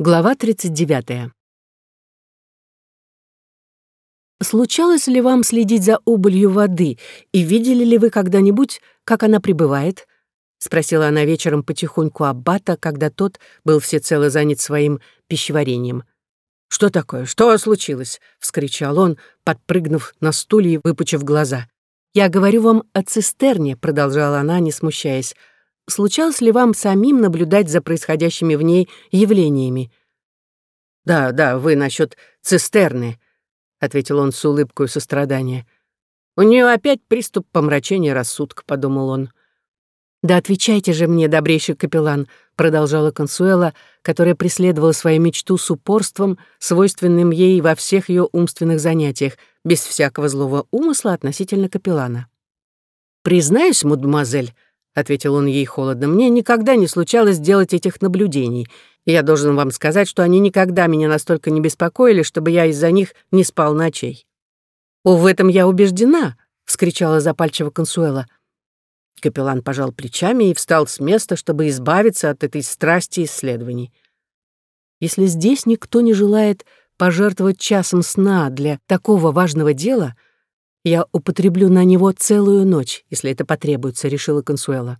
Глава 39. Случалось ли вам следить за убылью воды, и видели ли вы когда-нибудь, как она прибывает? Спросила она вечером потихоньку Аббата, когда тот был всецело занят своим пищеварением. «Что такое? Что случилось?» — вскричал он, подпрыгнув на стуле и выпучив глаза. «Я говорю вам о цистерне», — продолжала она, не смущаясь. Случалось ли вам самим наблюдать за происходящими в ней явлениями? «Да, да, вы насчет цистерны», — ответил он с улыбкой сострадания. «У нее опять приступ помрачения рассудка», — подумал он. «Да отвечайте же мне, добрейший капеллан», — продолжала Консуэла, которая преследовала свою мечту с упорством, свойственным ей во всех ее умственных занятиях, без всякого злого умысла относительно капеллана. «Признаюсь, мадемуазель», ответил он ей холодно, мне никогда не случалось делать этих наблюдений. Я должен вам сказать, что они никогда меня настолько не беспокоили, чтобы я из-за них не спал ночей. «О, в этом я убеждена!» — вскричала запальчиво Консуэла. Капеллан пожал плечами и встал с места, чтобы избавиться от этой страсти исследований. Если здесь никто не желает пожертвовать часом сна для такого важного дела — я употреблю на него целую ночь, если это потребуется, решила Консуэла.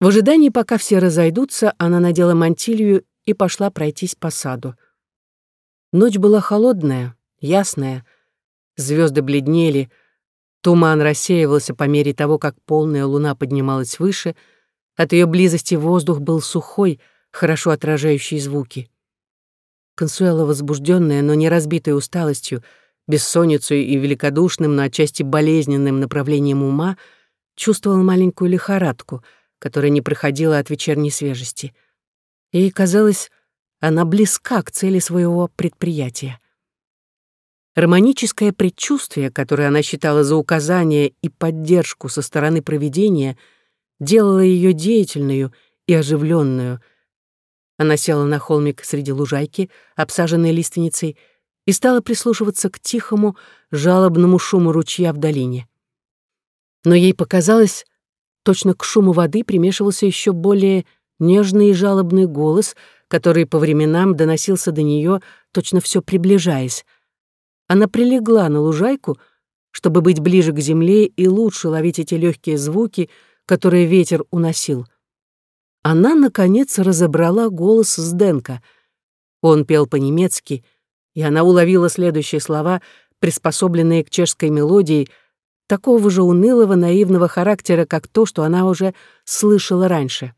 В ожидании, пока все разойдутся, она надела мантилью и пошла пройтись по саду. Ночь была холодная, ясная, звезды бледнели, туман рассеивался по мере того, как полная луна поднималась выше, от ее близости воздух был сухой, хорошо отражающий звуки. Консуэла, возбужденная, но не разбитая усталостью, бессонницей и великодушным, но отчасти болезненным направлением ума, чувствовал маленькую лихорадку, которая не проходила от вечерней свежести. И, казалось, она близка к цели своего предприятия. Романическое предчувствие, которое она считала за указание и поддержку со стороны провидения, делало ее деятельную и оживленную. Она села на холмик среди лужайки, обсаженной лиственницей, и стала прислушиваться к тихому, жалобному шуму ручья в долине. Но ей показалось, точно к шуму воды примешивался еще более нежный и жалобный голос, который по временам доносился до нее, точно все приближаясь. Она прилегла на лужайку, чтобы быть ближе к земле и лучше ловить эти легкие звуки, которые ветер уносил. Она, наконец, разобрала голос Сденка. Он пел по-немецки — и она уловила следующие слова, приспособленные к чешской мелодии, такого же унылого, наивного характера, как то, что она уже слышала раньше.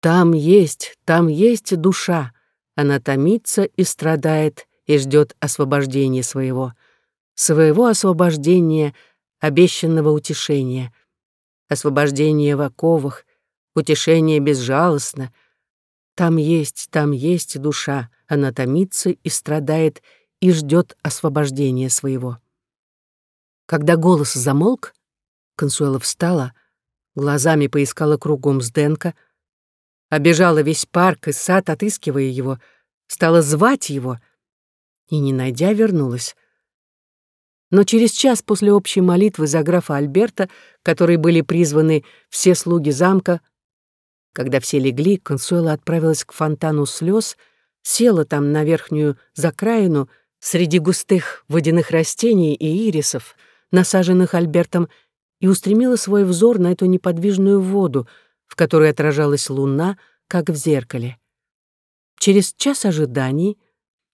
«Там есть, там есть душа, она томится и страдает и ждет освобождения своего, своего освобождения, обещанного утешения, освобождения в оковах, утешение безжалостно. Там есть, там есть душа, она томится и страдает и ждет освобождения своего. Когда голос замолк, Консуэла встала, глазами поискала кругом Сденка, обежала весь парк и сад, отыскивая его, стала звать его и, не найдя, вернулась. Но через час после общей молитвы за графа Альберта, которой были призваны все слуги замка, когда все легли, Консуэла отправилась к фонтану слез — села там на верхнюю закраину среди густых водяных растений и ирисов, насаженных Альбертом, и устремила свой взор на эту неподвижную воду, в которой отражалась луна, как в зеркале. Через час ожиданий,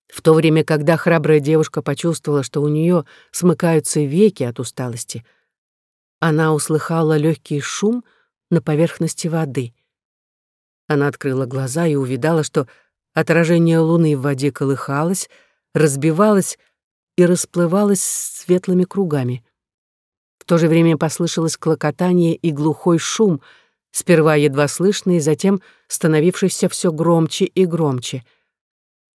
в то время, когда храбрая девушка почувствовала, что у нее смыкаются веки от усталости, она услыхала легкий шум на поверхности воды. Она открыла глаза и увидала, что Отражение луны в воде колыхалось, разбивалось и расплывалось светлыми кругами. В то же время послышалось клокотание и глухой шум, сперва едва слышный, затем становившийся все громче и громче.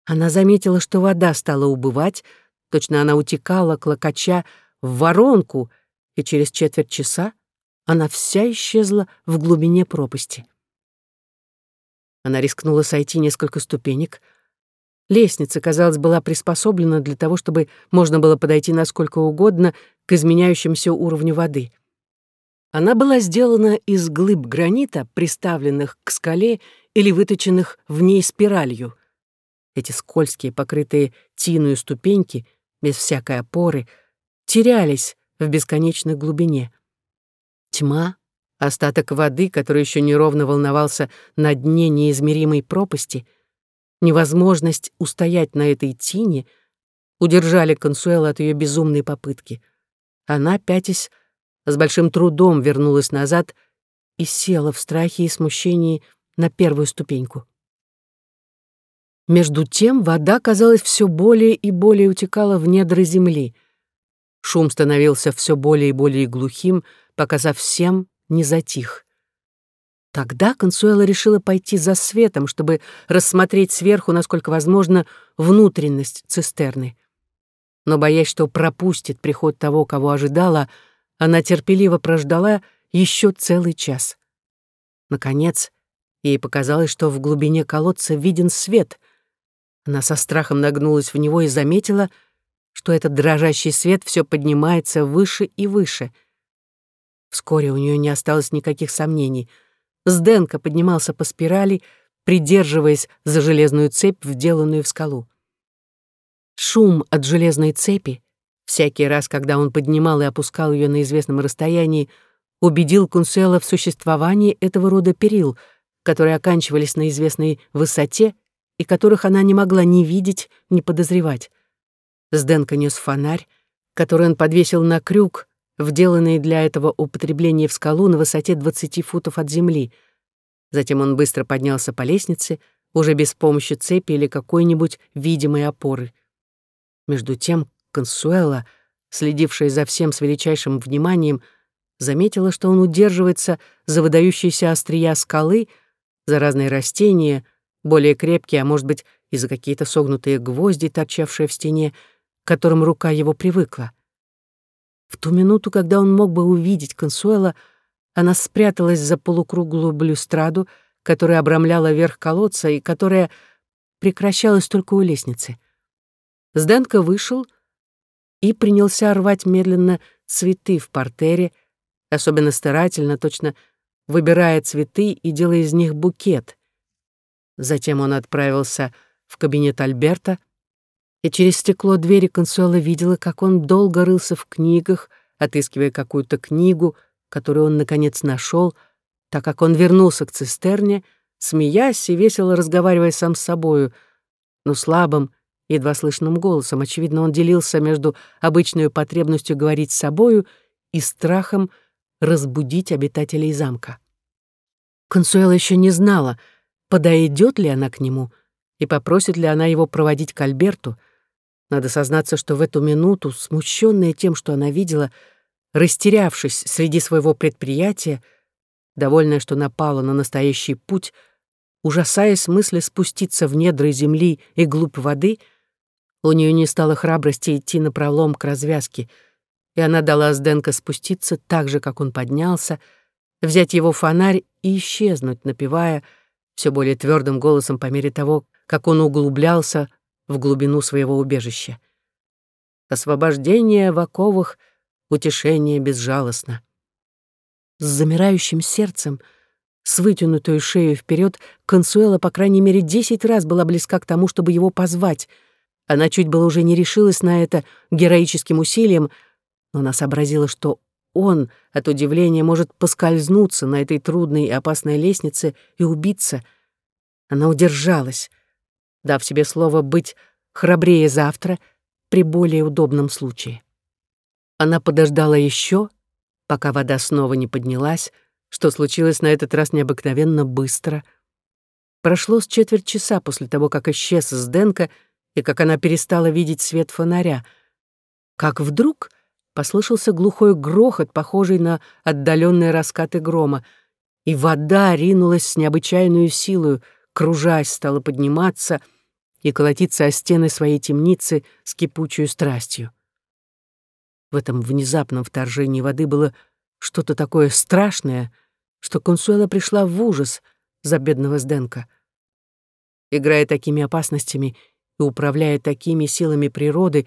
Она заметила, что вода стала убывать, точно она утекала, клокоча, в воронку, и через четверть часа она вся исчезла в глубине пропасти. Она рискнула сойти несколько ступенек. Лестница, казалось, была приспособлена для того, чтобы можно было подойти насколько угодно к изменяющемуся уровню воды. Она была сделана из глыб гранита, приставленных к скале или выточенных в ней спиралью. Эти скользкие, покрытые тиную ступеньки, без всякой опоры, терялись в бесконечной глубине. Тьма, остаток воды, который еще неровно волновался на дне неизмеримой пропасти, невозможность устоять на этой тине удержали Консуэлу от ее безумной попытки. Она, пятясь, с большим трудом вернулась назад и села в страхе и смущении на первую ступеньку. Между тем вода, казалось, все более и более утекала в недра земли. Шум становился все более и более глухим, пока совсем не затих. Тогда Консуэла решила пойти за светом, чтобы рассмотреть сверху, насколько возможно, внутренность цистерны. Но, боясь, что пропустит приход того, кого ожидала, она терпеливо прождала еще целый час. Наконец, ей показалось, что в глубине колодца виден свет. Она со страхом нагнулась в него и заметила, что этот дрожащий свет все поднимается выше и выше. Вскоре у нее не осталось никаких сомнений. Сденка поднимался по спирали, придерживаясь за железную цепь, вделанную в скалу. Шум от железной цепи, всякий раз, когда он поднимал и опускал ее на известном расстоянии, убедил Кунсела в существовании этого рода перил, которые оканчивались на известной высоте и которых она не могла ни видеть, ни подозревать. Сденко нес фонарь, который он подвесил на крюк, вделанный для этого употребления в скалу на высоте 20 футов от земли. Затем он быстро поднялся по лестнице, уже без помощи цепи или какой-нибудь видимой опоры. Между тем Консуэла, следившая за всем с величайшим вниманием, заметила, что он удерживается за выдающиеся острия скалы, за разные растения, более крепкие, а может быть, и за какие-то согнутые гвозди, торчавшие в стене, к которым рука его привыкла. В ту минуту, когда он мог бы увидеть Консуэла, она спряталась за полукруглую блюстраду, которая обрамляла верх колодца и которая прекращалась только у лестницы. Сденко вышел и принялся рвать медленно цветы в портере, особенно старательно, точно выбирая цветы и делая из них букет. Затем он отправился в кабинет Альберта, и через стекло двери Консуэла видела, как он долго рылся в книгах, отыскивая какую-то книгу, которую он, наконец, нашел, так как он вернулся к цистерне, смеясь и весело разговаривая сам с собою, но слабым, едва слышным голосом. Очевидно, он делился между обычной потребностью говорить с собою и страхом разбудить обитателей замка. Консуэла еще не знала, подойдет ли она к нему и попросит ли она его проводить к Альберту. Надо сознаться, что в эту минуту, смущенная тем, что она видела, растерявшись среди своего предприятия, довольная, что напала на настоящий путь, ужасаясь мысли спуститься в недры земли и глубь воды — у нее не стало храбрости идти на пролом к развязке, и она дала Сденко спуститься так же, как он поднялся, взять его фонарь и исчезнуть, напевая все более твердым голосом по мере того, как он углублялся в глубину своего убежища. Освобождение в оковах, утешение безжалостно. С замирающим сердцем, с вытянутой шею вперед, Консуэла, по крайней мере, десять раз была близка к тому, чтобы его позвать — она чуть было уже не решилась на это героическим усилием, но она сообразила, что он от удивления может поскользнуться на этой трудной и опасной лестнице и убиться. Она удержалась, дав себе слово быть храбрее завтра при более удобном случае. Она подождала еще, пока вода снова не поднялась, что случилось на этот раз необыкновенно быстро. Прошло с четверть часа после того, как исчез Сденко, и как она перестала видеть свет фонаря, как вдруг послышался глухой грохот, похожий на отдаленные раскаты грома, и вода ринулась с необычайной силой, кружась, стала подниматься и колотиться о стены своей темницы с кипучей страстью. В этом внезапном вторжении воды было что-то такое страшное, что Консуэла пришла в ужас за бедного Сденка. Играя такими опасностями, и управляя такими силами природы,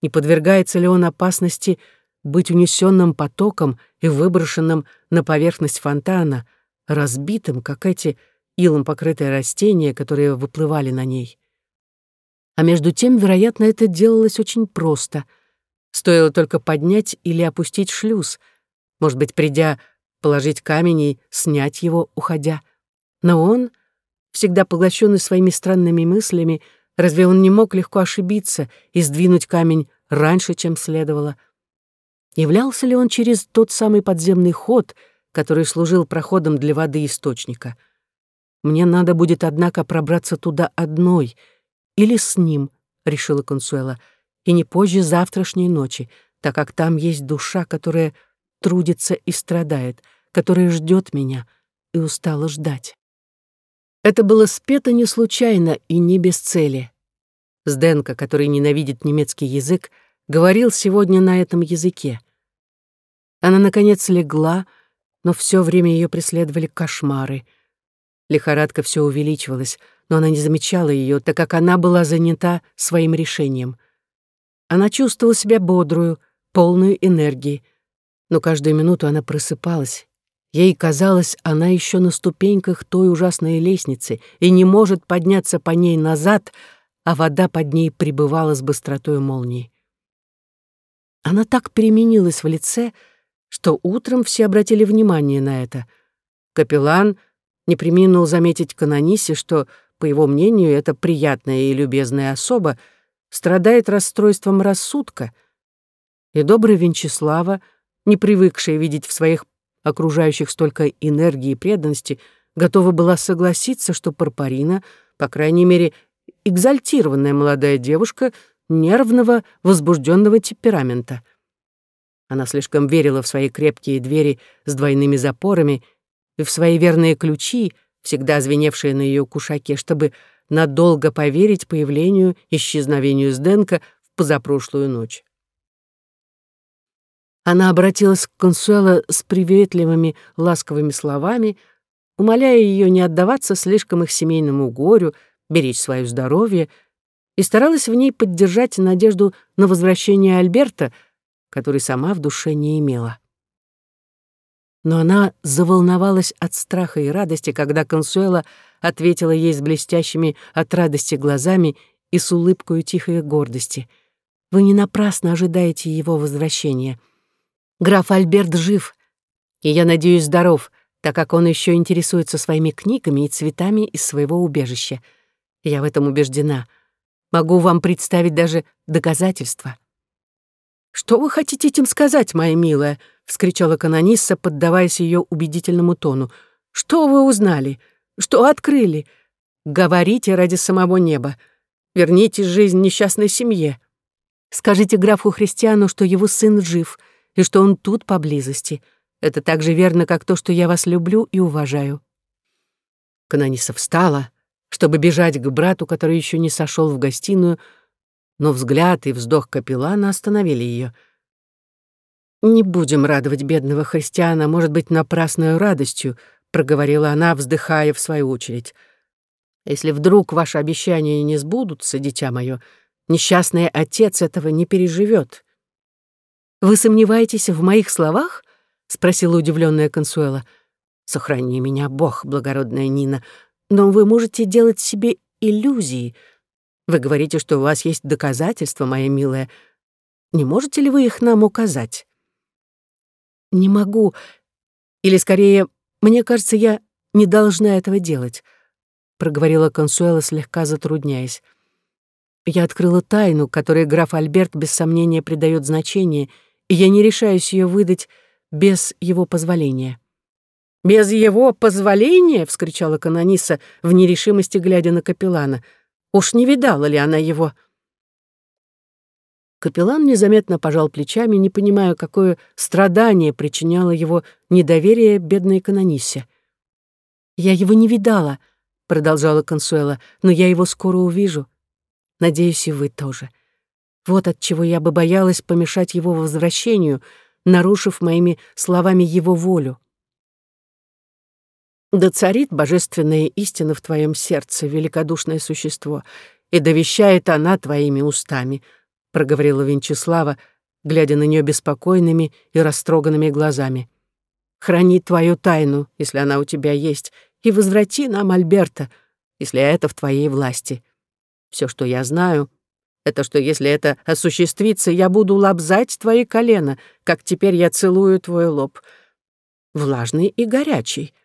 не подвергается ли он опасности быть унесенным потоком и выброшенным на поверхность фонтана, разбитым, как эти илом покрытые растения, которые выплывали на ней. А между тем, вероятно, это делалось очень просто. Стоило только поднять или опустить шлюз, может быть, придя, положить камень и снять его, уходя. Но он, всегда поглощенный своими странными мыслями, разве он не мог легко ошибиться и сдвинуть камень раньше, чем следовало? Являлся ли он через тот самый подземный ход, который служил проходом для воды источника? Мне надо будет, однако, пробраться туда одной — или с ним, решила Консуэла, и не позже завтрашней ночи, так как там есть душа, которая трудится и страдает, которая ждет меня и устала ждать. Это было спето не случайно и не без цели. Сденко, который ненавидит немецкий язык, говорил сегодня на этом языке. Она, наконец, легла, но все время ее преследовали кошмары. Лихорадка все увеличивалась — но она не замечала ее, так как она была занята своим решением. Она чувствовала себя бодрую, полную энергии, но каждую минуту она просыпалась. Ей казалось, она еще на ступеньках той ужасной лестницы и не может подняться по ней назад, а вода под ней пребывала с быстротой молнии. Она так переменилась в лице, что утром все обратили внимание на это. Капеллан не приминул заметить канонисе, что по его мнению, эта приятная и любезная особа страдает расстройством рассудка, и добрая Венчеслава, не привыкшая видеть в своих окружающих столько энергии и преданности, готова была согласиться, что Парпарина, по крайней мере, экзальтированная молодая девушка нервного, возбужденного темперамента. Она слишком верила в свои крепкие двери с двойными запорами и в свои верные ключи, всегда звеневшая на ее кушаке, чтобы надолго поверить появлению, исчезновению Сденка в позапрошлую ночь. Она обратилась к Консуэло с приветливыми, ласковыми словами, умоляя ее не отдаваться слишком их семейному горю, беречь свое здоровье, и старалась в ней поддержать надежду на возвращение Альберта, который сама в душе не имела но она заволновалась от страха и радости, когда Консуэла ответила ей с блестящими от радости глазами и с улыбкой тихой гордости. «Вы не напрасно ожидаете его возвращения. Граф Альберт жив, и, я надеюсь, здоров, так как он еще интересуется своими книгами и цветами из своего убежища. Я в этом убеждена. Могу вам представить даже доказательства». «Что вы хотите этим сказать, моя милая?» — вскричала канонисса, поддаваясь ее убедительному тону. «Что вы узнали? Что открыли? Говорите ради самого неба. Верните жизнь несчастной семье. Скажите графу Христиану, что его сын жив и что он тут поблизости. Это так же верно, как то, что я вас люблю и уважаю». Канонисса встала, чтобы бежать к брату, который еще не сошел в гостиную, но взгляд и вздох капеллана остановили ее. «Не будем радовать бедного христиана, может быть, напрасную радостью», проговорила она, вздыхая в свою очередь. «Если вдруг ваши обещания не сбудутся, дитя мое, несчастный отец этого не переживет». «Вы сомневаетесь в моих словах?» — спросила удивленная Консуэла. «Сохрани меня, Бог, благородная Нина, но вы можете делать себе иллюзии. Вы говорите, что у вас есть доказательства, моя милая. Не можете ли вы их нам указать?» не могу. Или, скорее, мне кажется, я не должна этого делать», — проговорила Консуэла, слегка затрудняясь. «Я открыла тайну, которой граф Альберт без сомнения придает значение, и я не решаюсь ее выдать без его позволения». «Без его позволения?» — вскричала канониса в нерешимости, глядя на капеллана. «Уж не видала ли она его?» Капеллан незаметно пожал плечами, не понимая, какое страдание причиняло его недоверие бедной канонисе. «Я его не видала», — продолжала Консуэла, «но я его скоро увижу. Надеюсь, и вы тоже. Вот от чего я бы боялась помешать его возвращению, нарушив моими словами его волю. Да царит божественная истина в твоем сердце, великодушное существо, и довещает она твоими устами», проговорила Венчеслава, глядя на нее беспокойными и растроганными глазами. «Храни твою тайну, если она у тебя есть, и возврати нам Альберта, если это в твоей власти. Все, что я знаю, это что если это осуществится, я буду лобзать твои колена, как теперь я целую твой лоб. Влажный и горячий, —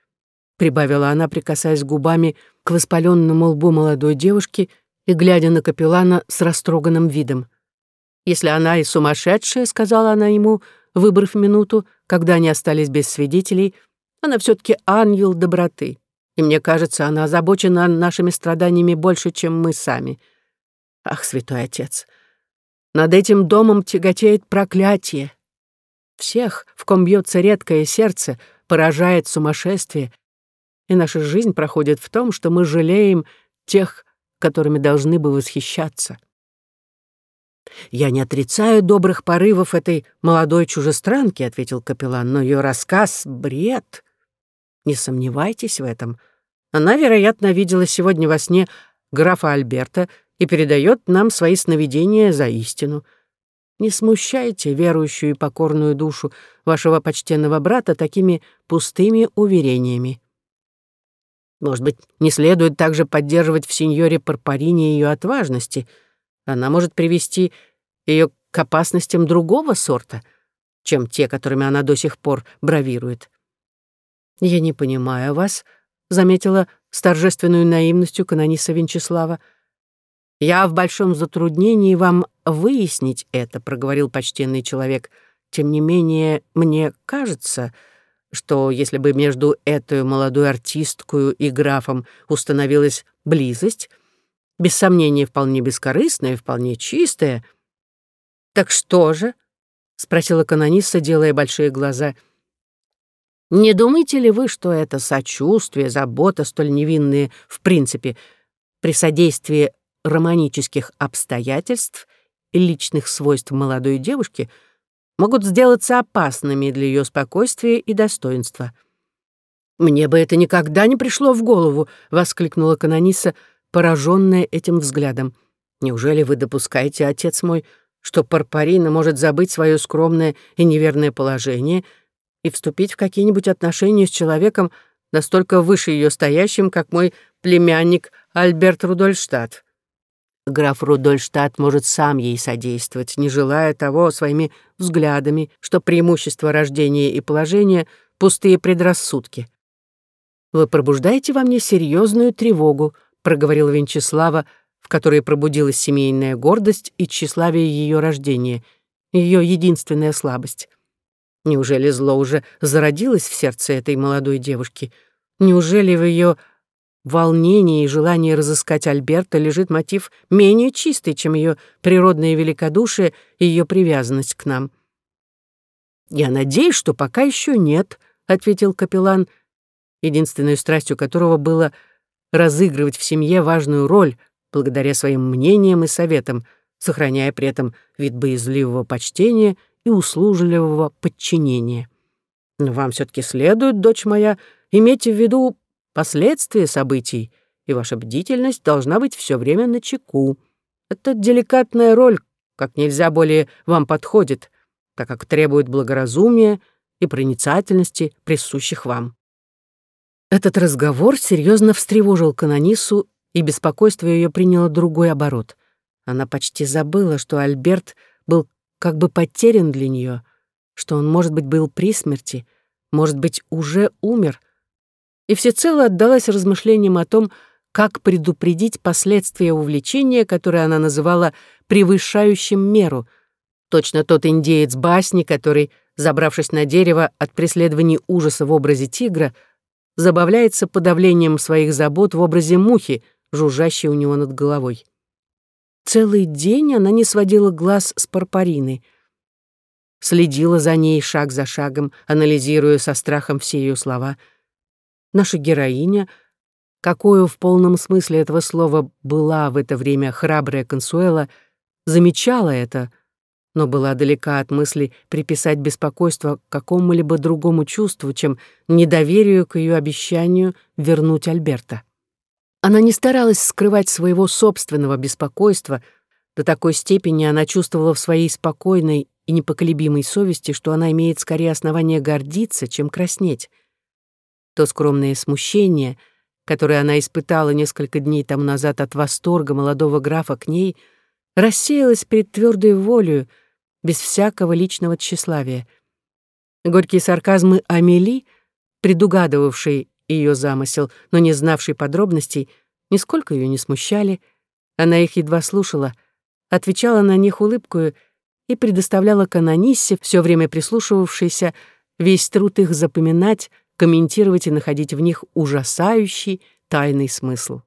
прибавила она, прикасаясь губами к воспаленному лбу молодой девушки и глядя на капеллана с растроганным видом. «Если она и сумасшедшая», — сказала она ему, выбрав минуту, когда они остались без свидетелей, «она все таки ангел доброты, и мне кажется, она озабочена нашими страданиями больше, чем мы сами». Ах, святой отец, над этим домом тяготеет проклятие. Всех, в ком бьется редкое сердце, поражает сумасшествие, и наша жизнь проходит в том, что мы жалеем тех, которыми должны бы восхищаться. «Я не отрицаю добрых порывов этой молодой чужестранки», — ответил капеллан, «но ее рассказ — бред. Не сомневайтесь в этом. Она, вероятно, видела сегодня во сне графа Альберта и передает нам свои сновидения за истину. Не смущайте верующую и покорную душу вашего почтенного брата такими пустыми уверениями. Может быть, не следует также поддерживать в сеньоре Парпарине ее отважности. Она может привести ее к опасностям другого сорта, чем те, которыми она до сих пор бравирует. «Я не понимаю вас», — заметила с торжественной наивностью канониса Венчеслава. «Я в большом затруднении вам выяснить это», — проговорил почтенный человек. «Тем не менее, мне кажется, что если бы между этой молодой артисткой и графом установилась близость, без сомнения, вполне бескорыстная, вполне чистая...» «Так что же?» — спросила канониста, делая большие глаза. «Не думаете ли вы, что это сочувствие, забота, столь невинные в принципе, при содействии романических обстоятельств и личных свойств молодой девушки могут сделаться опасными для ее спокойствия и достоинства. «Мне бы это никогда не пришло в голову!» — воскликнула канониса, пораженная этим взглядом. «Неужели вы допускаете, отец мой, что Парпарина может забыть свое скромное и неверное положение и вступить в какие-нибудь отношения с человеком настолько выше ее стоящим, как мой племянник Альберт Рудольштадт? Граф Рудольштадт может сам ей содействовать, не желая того своими взглядами, что преимущество рождения и положения — пустые предрассудки. «Вы пробуждаете во мне серьезную тревогу», — проговорил Венчеслава, в которой пробудилась семейная гордость и тщеславие ее рождения, ее единственная слабость. Неужели зло уже зародилось в сердце этой молодой девушки? Неужели в ее волнении и желании разыскать Альберта лежит мотив менее чистый, чем ее природное великодушие и ее привязанность к нам. «Я надеюсь, что пока еще нет», — ответил капеллан, единственной страстью которого было разыгрывать в семье важную роль благодаря своим мнениям и советам, сохраняя при этом вид боязливого почтения и услужливого подчинения. Но вам все таки следует, дочь моя, иметь в виду последствия событий, и ваша бдительность должна быть все время на чеку. Это деликатная роль, как нельзя более вам подходит, так как требует благоразумия и проницательности, присущих вам. Этот разговор серьезно встревожил канонису, и беспокойство ее приняло другой оборот. Она почти забыла, что Альберт был как бы потерян для нее, что он, может быть, был при смерти, может быть, уже умер — и всецело отдалась размышлениям о том, как предупредить последствия увлечения, которое она называла превышающим меру. Точно тот индеец басни, который, забравшись на дерево от преследований ужаса в образе тигра, забавляется подавлением своих забот в образе мухи, жужжащей у него над головой. Целый день она не сводила глаз с Парпарины, следила за ней шаг за шагом, анализируя со страхом все ее слова — наша героиня, какую в полном смысле этого слова была в это время храбрая Консуэла, замечала это, но была далека от мысли приписать беспокойство какому-либо другому чувству, чем недоверию к ее обещанию вернуть Альберта. Она не старалась скрывать своего собственного беспокойства, до такой степени она чувствовала в своей спокойной и непоколебимой совести, что она имеет скорее основание гордиться, чем краснеть то скромное смущение, которое она испытала несколько дней тому назад от восторга молодого графа к ней, рассеялось перед твердой волею, без всякого личного тщеславия. Горькие сарказмы Амели, предугадывавшей ее замысел, но не знавшей подробностей, нисколько ее не смущали. Она их едва слушала, отвечала на них улыбкою и предоставляла канониссе, все время прислушивавшейся, весь труд их запоминать, комментировать и находить в них ужасающий тайный смысл.